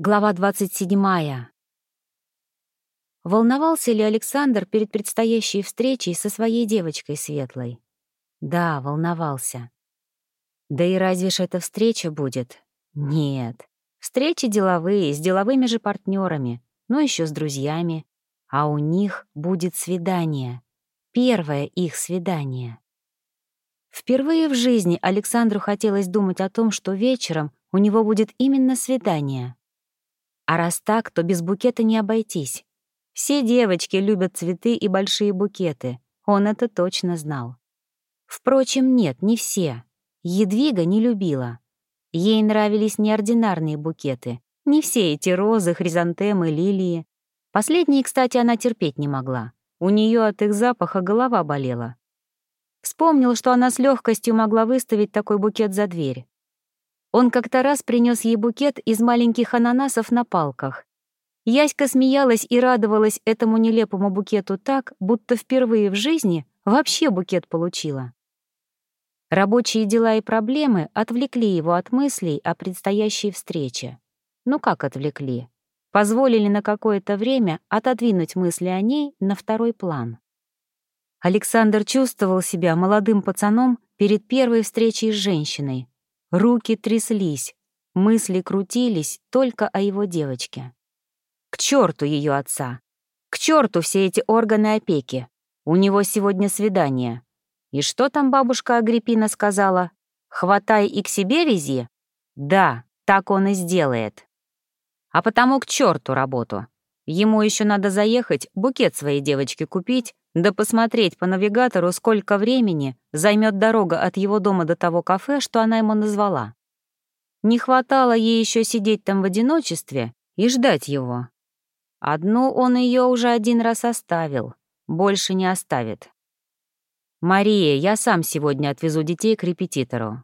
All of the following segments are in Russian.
Глава 27. Волновался ли Александр перед предстоящей встречей со своей девочкой Светлой? Да, волновался. Да и разве ж эта встреча будет? Нет. Встречи деловые, с деловыми же партнерами, но еще с друзьями. А у них будет свидание. Первое их свидание. Впервые в жизни Александру хотелось думать о том, что вечером у него будет именно свидание. А раз так, то без букета не обойтись. Все девочки любят цветы и большие букеты. Он это точно знал. Впрочем, нет, не все. Едвига не любила. Ей нравились неординарные букеты. Не все эти розы, хризантемы, лилии. Последние, кстати, она терпеть не могла. У нее от их запаха голова болела. Вспомнил, что она с легкостью могла выставить такой букет за дверь. Он как-то раз принес ей букет из маленьких ананасов на палках. Яська смеялась и радовалась этому нелепому букету так, будто впервые в жизни вообще букет получила. Рабочие дела и проблемы отвлекли его от мыслей о предстоящей встрече. Ну как отвлекли? Позволили на какое-то время отодвинуть мысли о ней на второй план. Александр чувствовал себя молодым пацаном перед первой встречей с женщиной, Руки тряслись, мысли крутились только о его девочке. К черту ее отца! К черту все эти органы опеки! У него сегодня свидание. И что там бабушка Агриппина сказала? «Хватай и к себе вези?» Да, так он и сделает. А потому к черту работу. Ему еще надо заехать, букет своей девочке купить, да посмотреть по навигатору, сколько времени займет дорога от его дома до того кафе, что она ему назвала. Не хватало ей еще сидеть там в одиночестве и ждать его. Одну он ее уже один раз оставил, больше не оставит. «Мария, я сам сегодня отвезу детей к репетитору.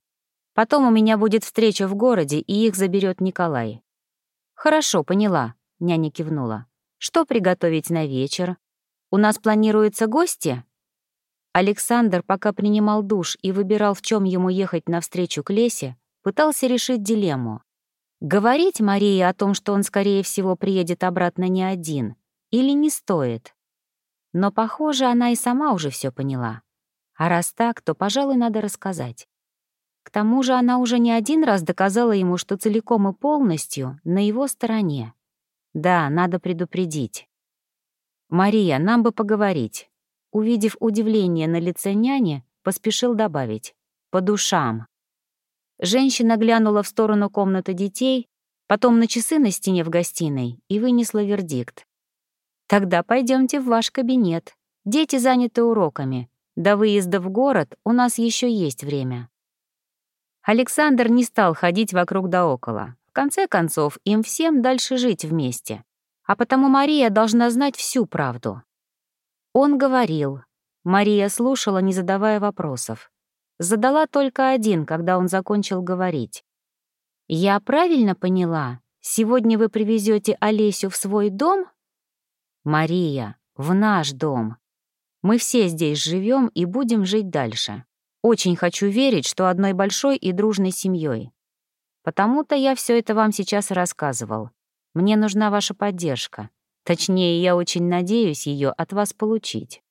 Потом у меня будет встреча в городе, и их заберет Николай». «Хорошо, поняла», — няня кивнула. Что приготовить на вечер? У нас планируются гости? Александр, пока принимал душ и выбирал, в чем ему ехать навстречу к Лесе, пытался решить дилемму. Говорить Марии о том, что он, скорее всего, приедет обратно не один, или не стоит? Но, похоже, она и сама уже все поняла. А раз так, то, пожалуй, надо рассказать. К тому же она уже не один раз доказала ему, что целиком и полностью на его стороне. Да, надо предупредить. «Мария, нам бы поговорить». Увидев удивление на лице няни, поспешил добавить. «По душам». Женщина глянула в сторону комнаты детей, потом на часы на стене в гостиной и вынесла вердикт. «Тогда пойдемте в ваш кабинет. Дети заняты уроками. До выезда в город у нас еще есть время». Александр не стал ходить вокруг да около конце концов, им всем дальше жить вместе. А потому Мария должна знать всю правду. Он говорил. Мария слушала, не задавая вопросов. Задала только один, когда он закончил говорить. «Я правильно поняла? Сегодня вы привезете Олесю в свой дом?» «Мария, в наш дом. Мы все здесь живем и будем жить дальше. Очень хочу верить, что одной большой и дружной семьей. Потому-то я все это вам сейчас рассказывал. Мне нужна ваша поддержка. Точнее, я очень надеюсь ее от вас получить.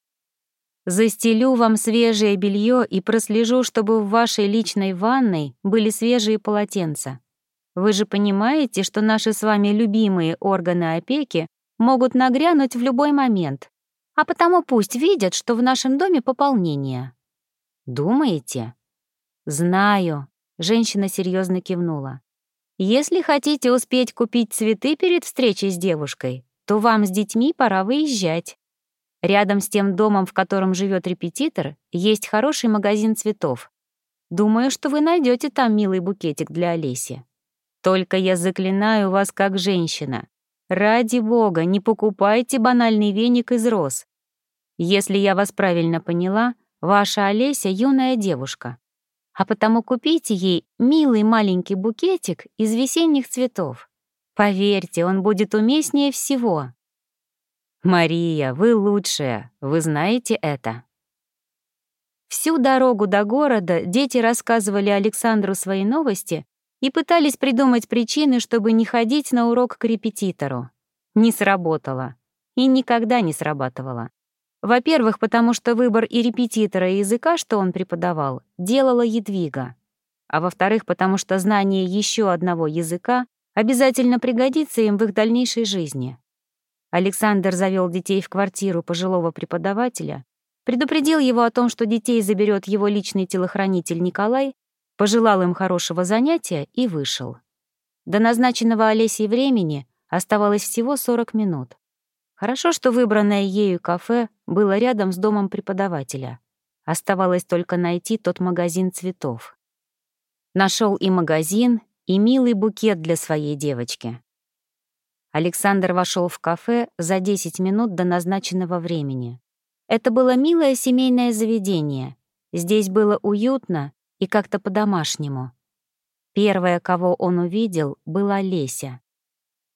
Застелю вам свежее белье и прослежу, чтобы в вашей личной ванной были свежие полотенца. Вы же понимаете, что наши с вами любимые органы опеки могут нагрянуть в любой момент, а потому пусть видят, что в нашем доме пополнение. Думаете? Знаю, Женщина серьезно кивнула. «Если хотите успеть купить цветы перед встречей с девушкой, то вам с детьми пора выезжать. Рядом с тем домом, в котором живет репетитор, есть хороший магазин цветов. Думаю, что вы найдете там милый букетик для Олеси. Только я заклинаю вас как женщина. Ради бога, не покупайте банальный веник из роз. Если я вас правильно поняла, ваша Олеся — юная девушка а потому купите ей милый маленький букетик из весенних цветов. Поверьте, он будет уместнее всего. Мария, вы лучшая, вы знаете это. Всю дорогу до города дети рассказывали Александру свои новости и пытались придумать причины, чтобы не ходить на урок к репетитору. Не сработало. И никогда не срабатывало. Во-первых, потому что выбор и репетитора, и языка, что он преподавал, делала Едвига. А во-вторых, потому что знание еще одного языка обязательно пригодится им в их дальнейшей жизни. Александр завел детей в квартиру пожилого преподавателя, предупредил его о том, что детей заберет его личный телохранитель Николай, пожелал им хорошего занятия и вышел. До назначенного Олесей времени оставалось всего 40 минут. Хорошо, что выбранное ею кафе было рядом с домом преподавателя. Оставалось только найти тот магазин цветов. Нашел и магазин, и милый букет для своей девочки. Александр вошел в кафе за 10 минут до назначенного времени. Это было милое семейное заведение. Здесь было уютно и как-то по-домашнему. Первая, кого он увидел, была Леся.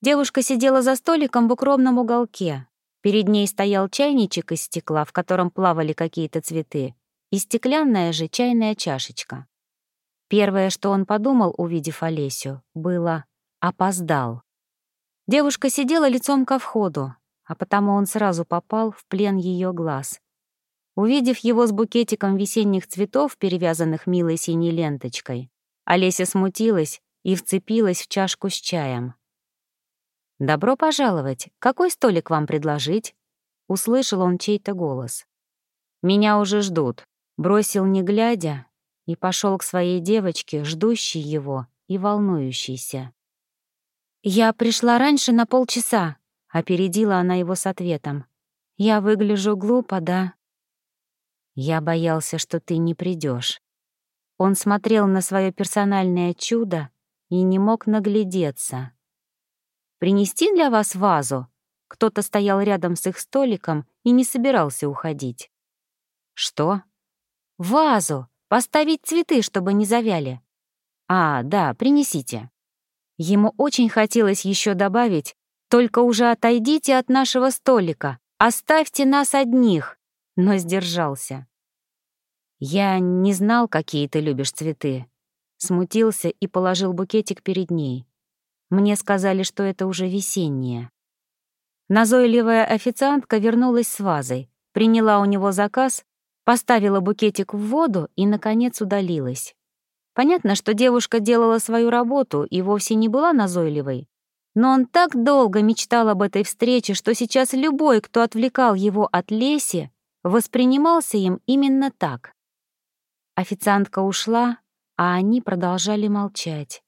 Девушка сидела за столиком в укромном уголке. Перед ней стоял чайничек из стекла, в котором плавали какие-то цветы, и стеклянная же чайная чашечка. Первое, что он подумал, увидев Олесю, было «опоздал». Девушка сидела лицом ко входу, а потому он сразу попал в плен ее глаз. Увидев его с букетиком весенних цветов, перевязанных милой синей ленточкой, Олеся смутилась и вцепилась в чашку с чаем. «Добро пожаловать! Какой столик вам предложить?» — услышал он чей-то голос. «Меня уже ждут», — бросил не глядя и пошел к своей девочке, ждущей его и волнующейся. «Я пришла раньше на полчаса», — опередила она его с ответом. «Я выгляжу глупо, да?» «Я боялся, что ты не придешь. Он смотрел на свое персональное чудо и не мог наглядеться. «Принести для вас вазу?» Кто-то стоял рядом с их столиком и не собирался уходить. «Что?» «Вазу! Поставить цветы, чтобы не завяли». «А, да, принесите». Ему очень хотелось еще добавить, «Только уже отойдите от нашего столика, оставьте нас одних», но сдержался. «Я не знал, какие ты любишь цветы», смутился и положил букетик перед ней. Мне сказали, что это уже весеннее. Назойливая официантка вернулась с вазой, приняла у него заказ, поставила букетик в воду и, наконец, удалилась. Понятно, что девушка делала свою работу и вовсе не была назойливой. Но он так долго мечтал об этой встрече, что сейчас любой, кто отвлекал его от Леси, воспринимался им именно так. Официантка ушла, а они продолжали молчать,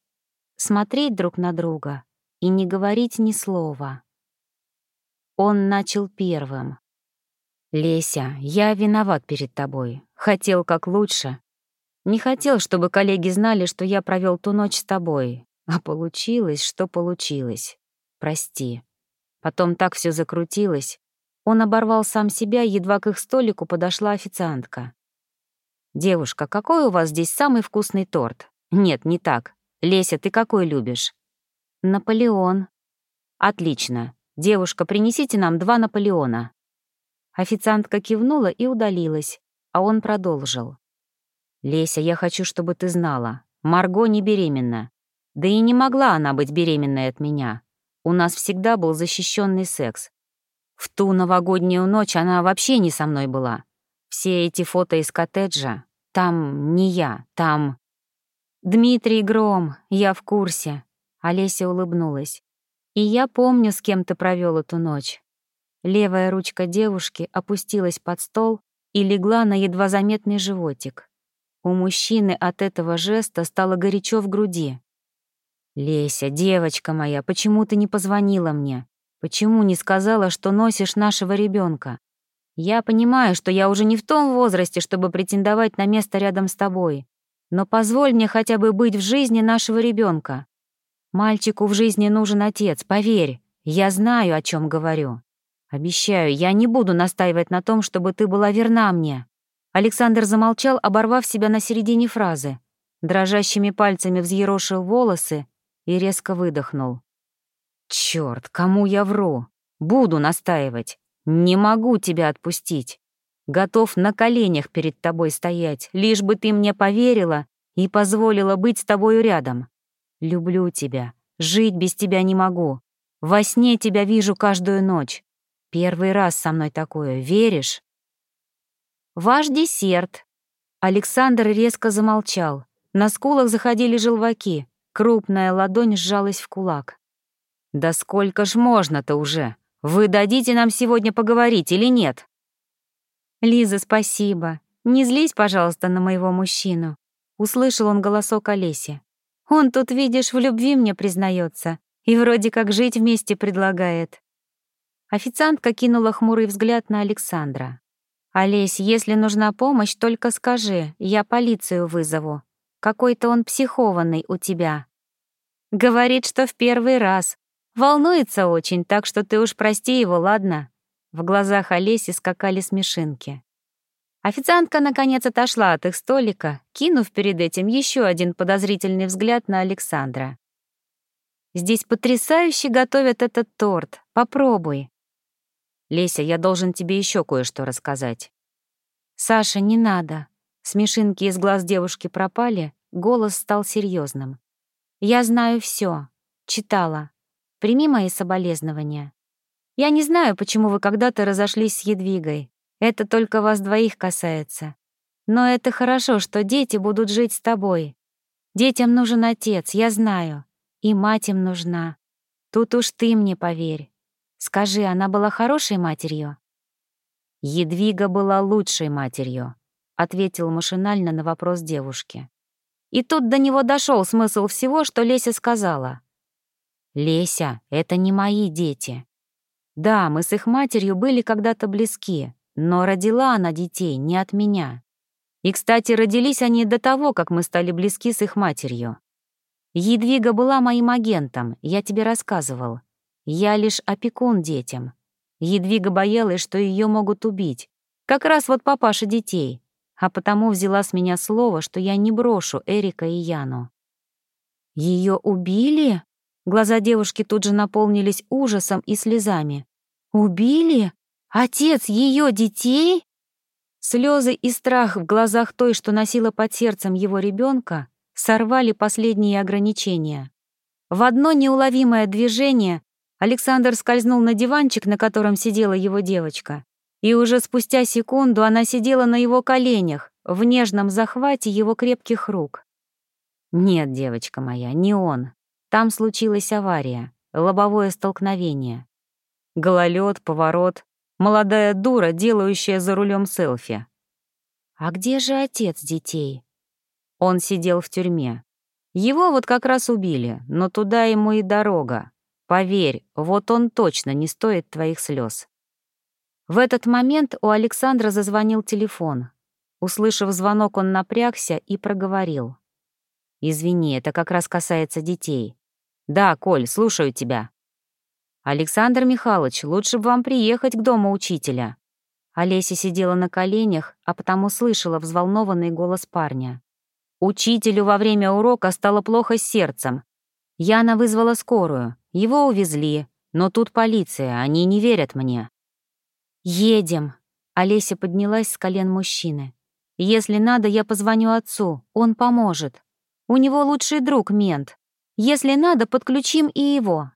смотреть друг на друга и не говорить ни слова. Он начал первым. «Леся, я виноват перед тобой. Хотел как лучше, не хотел, чтобы коллеги знали, что я провел ту ночь с тобой. А получилось, что получилось. Прости. Потом так все закрутилось. Он оборвал сам себя, едва к их столику подошла официантка. «Девушка, какой у вас здесь самый вкусный торт?» «Нет, не так. Леся, ты какой любишь?» «Наполеон». «Отлично. Девушка, принесите нам два Наполеона». Официантка кивнула и удалилась, а он продолжил. «Леся, я хочу, чтобы ты знала. Марго не беременна. Да и не могла она быть беременной от меня. У нас всегда был защищенный секс. В ту новогоднюю ночь она вообще не со мной была. Все эти фото из коттеджа, там не я, там... Дмитрий Гром, я в курсе. Олеся улыбнулась. И я помню, с кем ты провел эту ночь. Левая ручка девушки опустилась под стол и легла на едва заметный животик. У мужчины от этого жеста стало горячо в груди. «Леся, девочка моя, почему ты не позвонила мне? Почему не сказала, что носишь нашего ребенка? Я понимаю, что я уже не в том возрасте, чтобы претендовать на место рядом с тобой, но позволь мне хотя бы быть в жизни нашего ребенка. Мальчику в жизни нужен отец, поверь, я знаю, о чем говорю. Обещаю, я не буду настаивать на том, чтобы ты была верна мне. Александр замолчал, оборвав себя на середине фразы. Дрожащими пальцами взъерошил волосы и резко выдохнул. «Чёрт, кому я вру? Буду настаивать. Не могу тебя отпустить. Готов на коленях перед тобой стоять, лишь бы ты мне поверила и позволила быть с тобою рядом. Люблю тебя. Жить без тебя не могу. Во сне тебя вижу каждую ночь. Первый раз со мной такое. Веришь? Ваш десерт. Александр резко замолчал. На скулах заходили желваки. Крупная ладонь сжалась в кулак. «Да сколько ж можно-то уже? Вы дадите нам сегодня поговорить или нет?» «Лиза, спасибо. Не злись, пожалуйста, на моего мужчину». Услышал он голосок Олеси. «Он тут, видишь, в любви мне признается и вроде как жить вместе предлагает». Официантка кинула хмурый взгляд на Александра. «Олесь, если нужна помощь, только скажи, я полицию вызову. Какой-то он психованный у тебя». «Говорит, что в первый раз. Волнуется очень, так что ты уж прости его, ладно?» В глазах Олеси скакали смешинки. Официантка, наконец, отошла от их столика, кинув перед этим еще один подозрительный взгляд на Александра. «Здесь потрясающе готовят этот торт. Попробуй». «Леся, я должен тебе еще кое-что рассказать». «Саша, не надо». Смешинки из глаз девушки пропали, голос стал серьезным. «Я знаю все. Читала. Прими мои соболезнования. Я не знаю, почему вы когда-то разошлись с Едвигой. Это только вас двоих касается. Но это хорошо, что дети будут жить с тобой. Детям нужен отец, я знаю. И мать им нужна. Тут уж ты мне поверь. Скажи, она была хорошей матерью? Едвига была лучшей матерью, ответил машинально на вопрос девушки. И тут до него дошел смысл всего, что Леся сказала. «Леся, это не мои дети. Да, мы с их матерью были когда-то близки, но родила она детей не от меня. И, кстати, родились они до того, как мы стали близки с их матерью. Едвига была моим агентом, я тебе рассказывал. Я лишь опекун детям. Едвига боялась, что ее могут убить. Как раз вот папаша детей. А потому взяла с меня слово, что я не брошу Эрика и Яну. Ее убили? Глаза девушки тут же наполнились ужасом и слезами. Убили? Отец ее детей? Слезы и страх в глазах той, что носила под сердцем его ребенка, сорвали последние ограничения. В одно неуловимое движение Александр скользнул на диванчик, на котором сидела его девочка, и уже спустя секунду она сидела на его коленях, в нежном захвате его крепких рук. «Нет, девочка моя, не он. Там случилась авария, лобовое столкновение. Гололед, поворот, молодая дура, делающая за рулем селфи. А где же отец детей? Он сидел в тюрьме. Его вот как раз убили, но туда ему и дорога. Поверь, вот он точно не стоит твоих слез. В этот момент у Александра зазвонил телефон. Услышав звонок, он напрягся и проговорил. «Извини, это как раз касается детей. Да, Коль, слушаю тебя». «Александр Михайлович, лучше бы вам приехать к дому учителя». Олеся сидела на коленях, а потому слышала взволнованный голос парня. Учителю во время урока стало плохо с сердцем. Яна вызвала скорую, его увезли, но тут полиция, они не верят мне. «Едем», — Олеся поднялась с колен мужчины. «Если надо, я позвоню отцу, он поможет. У него лучший друг мент. Если надо, подключим и его».